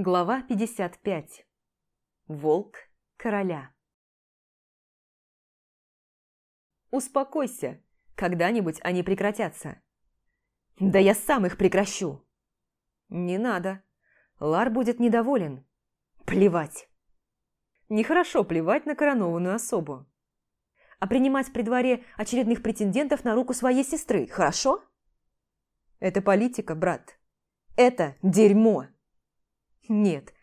Глава 55. Волк короля. Успокойся, когда-нибудь они прекратятся. Да я сам их прекращу. Не надо. Лар будет недоволен. Плевать. Нехорошо плевать на коронованную особу. А принимать при дворе очередных претендентов на руку своей сестры, хорошо? Это политика, брат. Это дерьмо. Нет,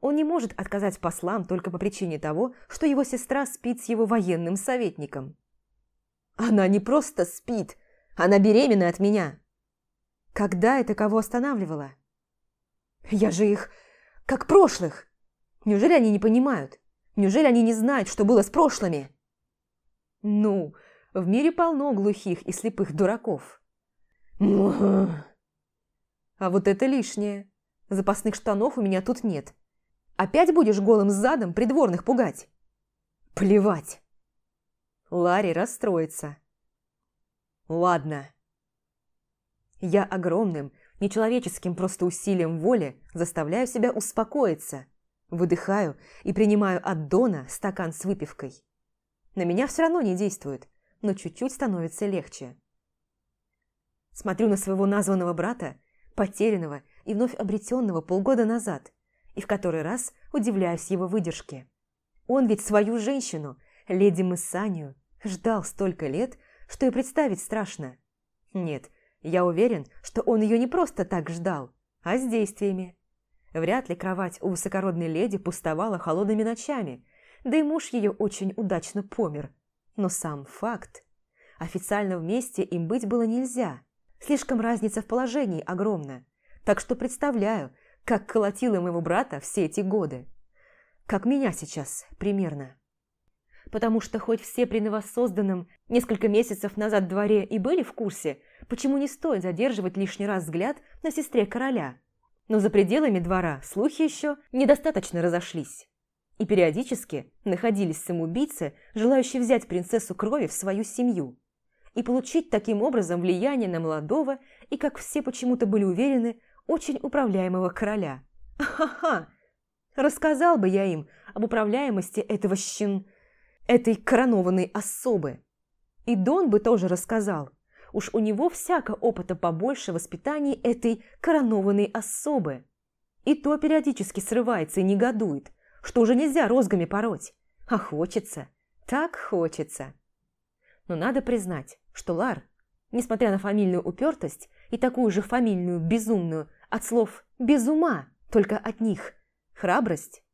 он не может отказать послам только по причине того, что его сестра спит с его военным советником. Она не просто спит, она беременна от меня. Когда это кого останавливало? Я же их как прошлых. Неужели они не понимают? Неужели они не знают, что было с прошлыми? Ну, в мире полно глухих и слепых дураков. А вот это лишнее. Запасных штанов у меня тут нет. Опять будешь голым задом придворных пугать? Плевать. Ларри расстроится. Ладно. Я огромным, нечеловеческим просто усилием воли заставляю себя успокоиться, выдыхаю и принимаю от Дона стакан с выпивкой. На меня все равно не действует, но чуть-чуть становится легче. Смотрю на своего названного брата, потерянного и вновь обретенного полгода назад, и в который раз удивляюсь его выдержке. Он ведь свою женщину, леди Мысанию, ждал столько лет, что и представить страшно. Нет, я уверен, что он ее не просто так ждал, а с действиями. Вряд ли кровать у высокородной леди пустовала холодными ночами, да и муж ее очень удачно помер. Но сам факт. Официально вместе им быть было нельзя. Слишком разница в положении огромна. Так что представляю, как колотила моего брата все эти годы. Как меня сейчас, примерно. Потому что хоть все при новосозданном несколько месяцев назад дворе и были в курсе, почему не стоит задерживать лишний раз взгляд на сестре короля. Но за пределами двора слухи еще недостаточно разошлись. И периодически находились самоубийцы, желающие взять принцессу крови в свою семью и получить таким образом влияние на молодого и, как все почему-то были уверены, очень управляемого короля. Ха-ха! Рассказал бы я им об управляемости этого щен... этой коронованной особы. И Дон бы тоже рассказал. Уж у него всяко опыта побольше воспитаний этой коронованной особы. И то периодически срывается и негодует, что уже нельзя розгами пороть. А хочется, так хочется. Но надо признать, что Лар, несмотря на фамильную упертость и такую же фамильную безумную от слов «без ума», только от них, храбрость,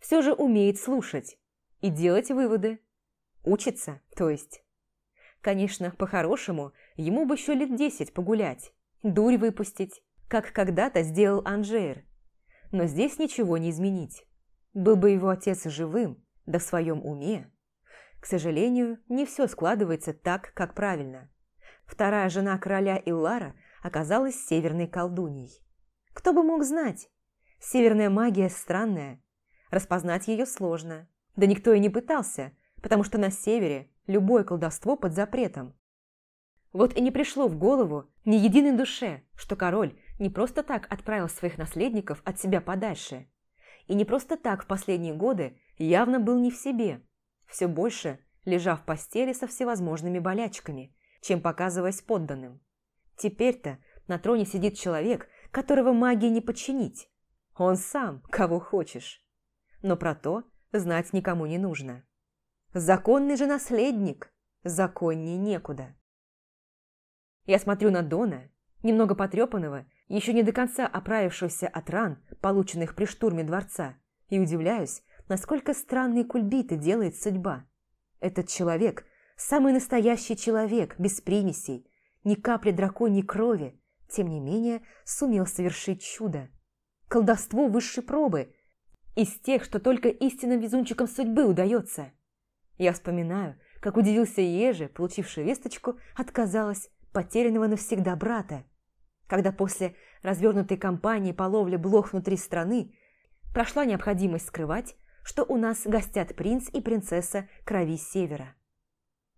все же умеет слушать и делать выводы. Учится, то есть. Конечно, по-хорошему, ему бы еще лет десять погулять, дурь выпустить, как когда-то сделал Анжейр. Но здесь ничего не изменить. Был бы его отец живым, да в своем уме. К сожалению, не все складывается так, как правильно. Вторая жена короля Иллара оказалась северной колдуньей. Кто бы мог знать? Северная магия странная. Распознать ее сложно. Да никто и не пытался, потому что на севере любое колдовство под запретом. Вот и не пришло в голову ни единой душе, что король не просто так отправил своих наследников от себя подальше. И не просто так в последние годы явно был не в себе, все больше лежа в постели со всевозможными болячками, чем показываясь подданным. Теперь-то на троне сидит человек, которого магии не подчинить. Он сам, кого хочешь. Но про то знать никому не нужно. Законный же наследник, законней некуда. Я смотрю на Дона, немного потрепанного, еще не до конца оправившегося от ран, полученных при штурме дворца, и удивляюсь, насколько странные кульбиты делает судьба. Этот человек – самый настоящий человек, без примесей, ни капли драконьей крови, тем не менее сумел совершить чудо. Колдовство высшей пробы, из тех, что только истинным везунчикам судьбы удается. Я вспоминаю, как удивился Ежи, получивший весточку, отказалась потерянного навсегда брата. Когда после развернутой кампании по ловле блох внутри страны прошла необходимость скрывать, что у нас гостят принц и принцесса крови Севера.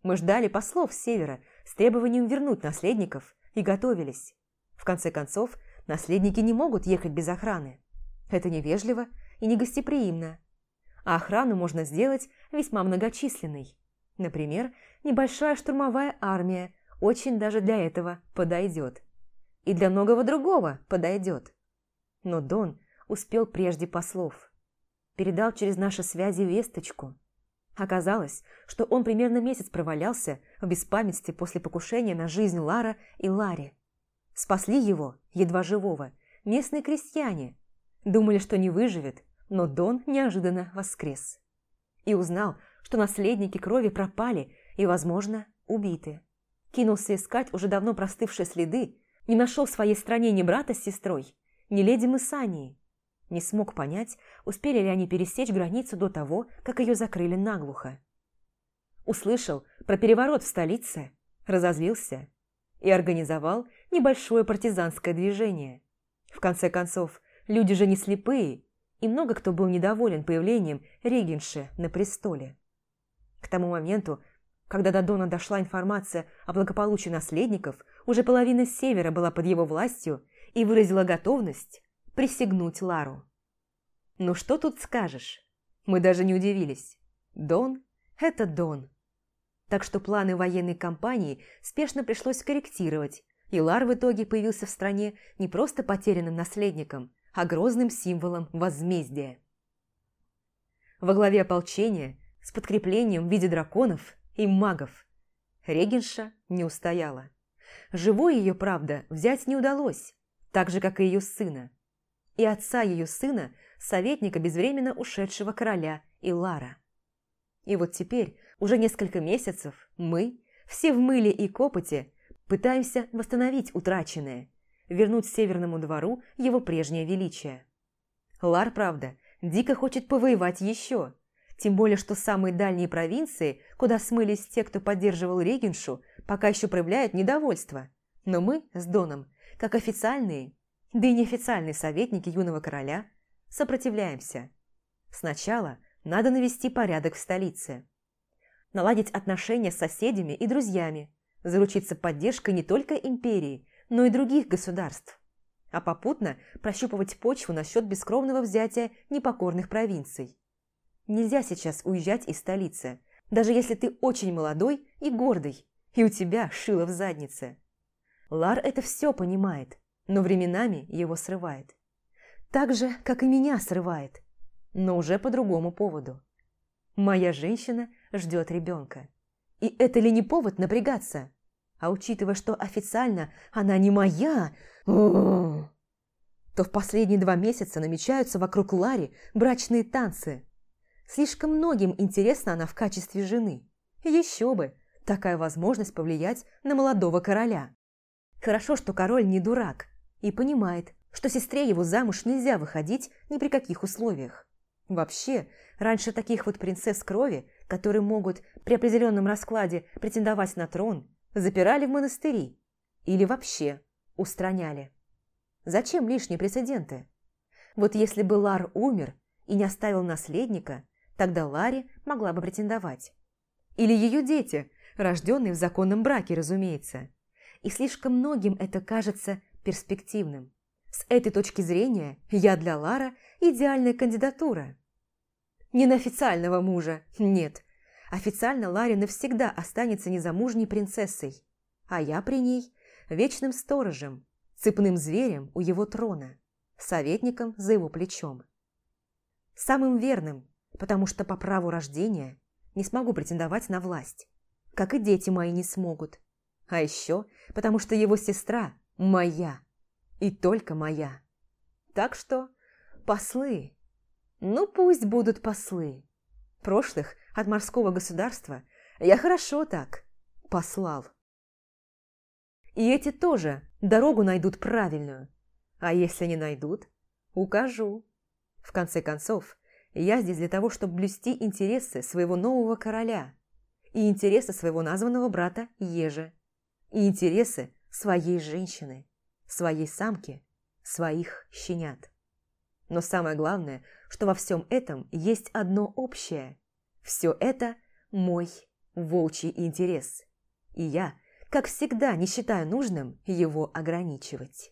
Мы ждали послов Севера с требованием вернуть наследников и готовились. В конце концов, наследники не могут ехать без охраны. Это невежливо и негостеприимно. А охрану можно сделать весьма многочисленной. Например, небольшая штурмовая армия очень даже для этого подойдет. И для многого другого подойдет. Но Дон успел прежде послов. Передал через наши связи весточку. Оказалось, что он примерно месяц провалялся в беспамятстве после покушения на жизнь Лара и Лари. Спасли его, едва живого, местные крестьяне. Думали, что не выживет, но Дон неожиданно воскрес. И узнал, что наследники крови пропали и, возможно, убиты. Кинулся искать уже давно простывшие следы, не нашел в своей стране ни брата с сестрой, ни леди Мысании. Не смог понять, успели ли они пересечь границу до того, как ее закрыли наглухо. Услышал про переворот в столице, разозлился и организовал небольшое партизанское движение. В конце концов, люди же не слепые, и много кто был недоволен появлением регенши на престоле. К тому моменту, когда до Дона дошла информация о благополучии наследников, уже половина севера была под его властью и выразила готовность присягнуть Лару. Ну что тут скажешь? Мы даже не удивились. Дон – это Дон. Так что планы военной кампании спешно пришлось корректировать, и Лар в итоге появился в стране не просто потерянным наследником, а грозным символом возмездия. Во главе ополчения с подкреплением в виде драконов и магов Регенша не устояла. Живой ее, правда, взять не удалось, так же, как и ее сына. И отца ее сына, советника безвременно ушедшего короля Илара. И вот теперь, уже несколько месяцев, мы, все в мыле и копоте, Пытаемся восстановить утраченное, вернуть Северному двору его прежнее величие. Лар, правда, дико хочет повоевать еще, тем более, что самые дальние провинции, куда смылись те, кто поддерживал регеншу, пока еще проявляют недовольство. Но мы с Доном, как официальные, да и неофициальные советники юного короля, сопротивляемся. Сначала надо навести порядок в столице. Наладить отношения с соседями и друзьями, заручиться поддержкой не только империи, но и других государств, а попутно прощупывать почву насчет бескровного взятия непокорных провинций. Нельзя сейчас уезжать из столицы, даже если ты очень молодой и гордый, и у тебя шило в заднице. Лар это все понимает, но временами его срывает. Так же, как и меня срывает, но уже по другому поводу. Моя женщина ждет ребенка. И это ли не повод напрягаться? А учитывая, что официально она не моя, то в последние два месяца намечаются вокруг Лари брачные танцы. Слишком многим интересна она в качестве жены. Еще бы, такая возможность повлиять на молодого короля. Хорошо, что король не дурак и понимает, что сестре его замуж нельзя выходить ни при каких условиях. Вообще, раньше таких вот принцесс крови которые могут при определенном раскладе претендовать на трон, запирали в монастыри или вообще устраняли. Зачем лишние прецеденты? Вот если бы Лар умер и не оставил наследника, тогда Ларе могла бы претендовать. Или ее дети, рожденные в законном браке, разумеется. И слишком многим это кажется перспективным. С этой точки зрения я для Лара идеальная кандидатура – не на официального мужа, нет. Официально Ларри навсегда останется незамужней принцессой, а я при ней вечным сторожем, цепным зверем у его трона, советником за его плечом. Самым верным, потому что по праву рождения не смогу претендовать на власть, как и дети мои не смогут. А еще потому что его сестра моя, и только моя. Так что послы ну, пусть будут послы. Прошлых от морского государства я хорошо так послал. И эти тоже дорогу найдут правильную. А если не найдут, укажу. В конце концов, я здесь для того, чтобы блюсти интересы своего нового короля и интересы своего названного брата Ежа, и интересы своей женщины, своей самки, своих щенят. Но самое главное, что во всем этом есть одно общее. Все это мой волчий интерес. И я, как всегда, не считаю нужным его ограничивать.